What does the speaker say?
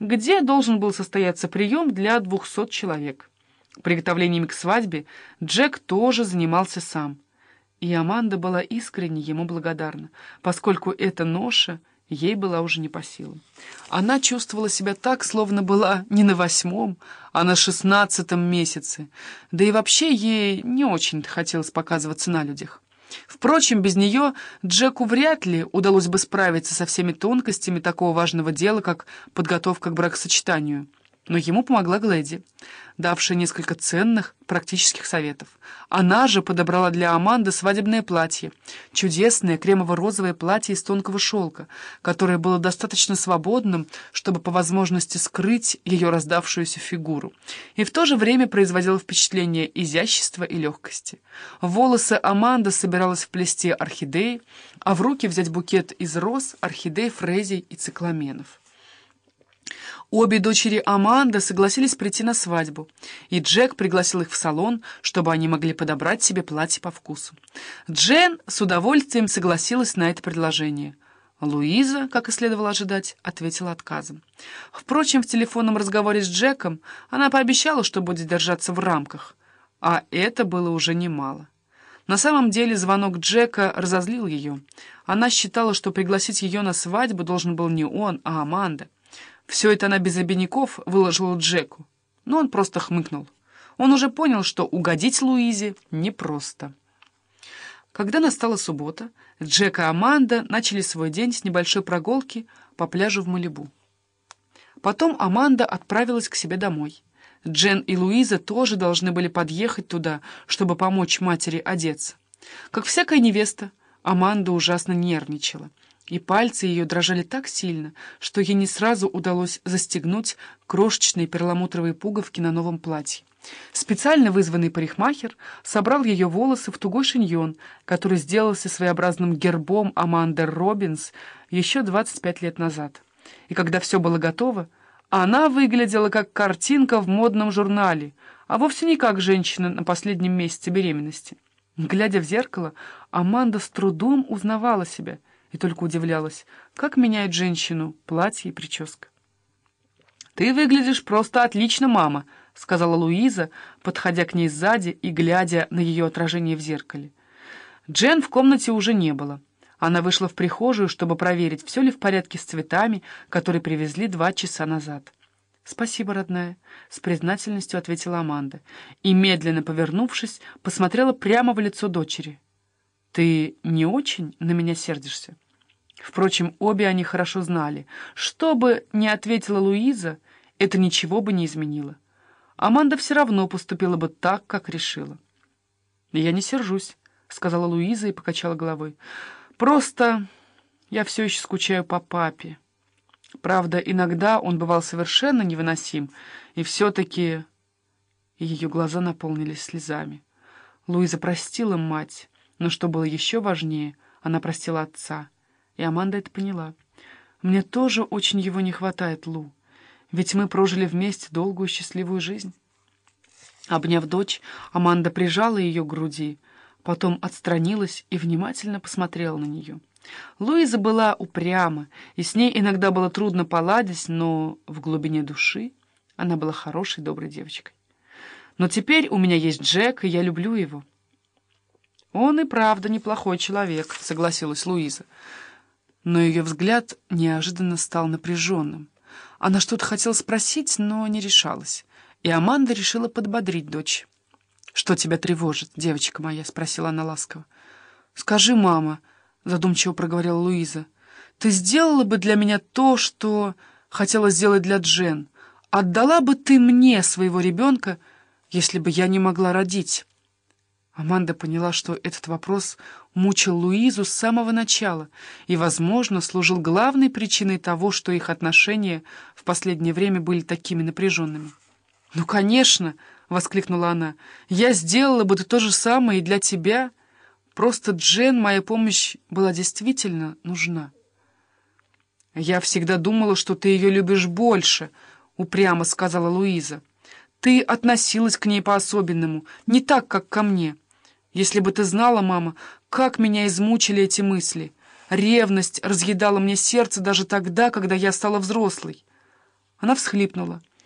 где должен был состояться прием для 200 человек. Приготовлениями к свадьбе Джек тоже занимался сам. И Аманда была искренне ему благодарна, поскольку эта ноша ей была уже не по силам. Она чувствовала себя так, словно была не на восьмом, а на шестнадцатом месяце, да и вообще ей не очень-то хотелось показываться на людях. Впрочем, без нее Джеку вряд ли удалось бы справиться со всеми тонкостями такого важного дела, как подготовка к бракосочетанию. Но ему помогла Глэди, давшая несколько ценных практических советов. Она же подобрала для Аманды свадебное платье, чудесное кремово-розовое платье из тонкого шелка, которое было достаточно свободным, чтобы по возможности скрыть ее раздавшуюся фигуру, и в то же время производило впечатление изящества и легкости. Волосы Аманда собиралась вплести орхидеи, а в руки взять букет из роз, орхидей, фрезий и цикламенов. Обе дочери Аманда согласились прийти на свадьбу, и Джек пригласил их в салон, чтобы они могли подобрать себе платье по вкусу. Джен с удовольствием согласилась на это предложение. Луиза, как и следовало ожидать, ответила отказом. Впрочем, в телефонном разговоре с Джеком она пообещала, что будет держаться в рамках, а это было уже немало. На самом деле звонок Джека разозлил ее. Она считала, что пригласить ее на свадьбу должен был не он, а Аманда. Все это она без обиняков выложила Джеку, но он просто хмыкнул. Он уже понял, что угодить Луизе непросто. Когда настала суббота, Джек и Аманда начали свой день с небольшой прогулки по пляжу в Малибу. Потом Аманда отправилась к себе домой. Джен и Луиза тоже должны были подъехать туда, чтобы помочь матери одеться. Как всякая невеста, Аманда ужасно нервничала и пальцы ее дрожали так сильно, что ей не сразу удалось застегнуть крошечные перламутровые пуговки на новом платье. Специально вызванный парикмахер собрал ее волосы в тугой шиньон, который сделался своеобразным гербом Аманды Робинс еще 25 лет назад. И когда все было готово, она выглядела как картинка в модном журнале, а вовсе не как женщина на последнем месяце беременности. Глядя в зеркало, Аманда с трудом узнавала себя — и только удивлялась, как меняет женщину платье и прическа. «Ты выглядишь просто отлично, мама», — сказала Луиза, подходя к ней сзади и глядя на ее отражение в зеркале. Джен в комнате уже не было. Она вышла в прихожую, чтобы проверить, все ли в порядке с цветами, которые привезли два часа назад. «Спасибо, родная», — с признательностью ответила Аманда и, медленно повернувшись, посмотрела прямо в лицо дочери. Ты не очень на меня сердишься?» Впрочем, обе они хорошо знали. Что бы ни ответила Луиза, это ничего бы не изменило. Аманда все равно поступила бы так, как решила. «Я не сержусь», — сказала Луиза и покачала головой. «Просто я все еще скучаю по папе. Правда, иногда он бывал совершенно невыносим, и все-таки...» Ее глаза наполнились слезами. Луиза простила мать, но что было еще важнее, она простила отца. И Аманда это поняла. «Мне тоже очень его не хватает, Лу. Ведь мы прожили вместе долгую счастливую жизнь». Обняв дочь, Аманда прижала ее к груди, потом отстранилась и внимательно посмотрела на нее. Луиза была упряма, и с ней иногда было трудно поладить, но в глубине души она была хорошей, доброй девочкой. «Но теперь у меня есть Джек, и я люблю его». «Он и правда неплохой человек», — согласилась Луиза. Но ее взгляд неожиданно стал напряженным. Она что-то хотела спросить, но не решалась. И Аманда решила подбодрить дочь. «Что тебя тревожит, девочка моя?» — спросила она ласково. «Скажи, мама», — задумчиво проговорила Луиза, «ты сделала бы для меня то, что хотела сделать для Джен? Отдала бы ты мне своего ребенка, если бы я не могла родить?» Аманда поняла, что этот вопрос мучил Луизу с самого начала и, возможно, служил главной причиной того, что их отношения в последнее время были такими напряженными. «Ну, конечно!» — воскликнула она. «Я сделала бы то же самое и для тебя. Просто, Джен, моя помощь была действительно нужна». «Я всегда думала, что ты ее любишь больше», — упрямо сказала Луиза. «Ты относилась к ней по-особенному, не так, как ко мне». Если бы ты знала, мама, как меня измучили эти мысли. Ревность разъедала мне сердце даже тогда, когда я стала взрослой. Она всхлипнула.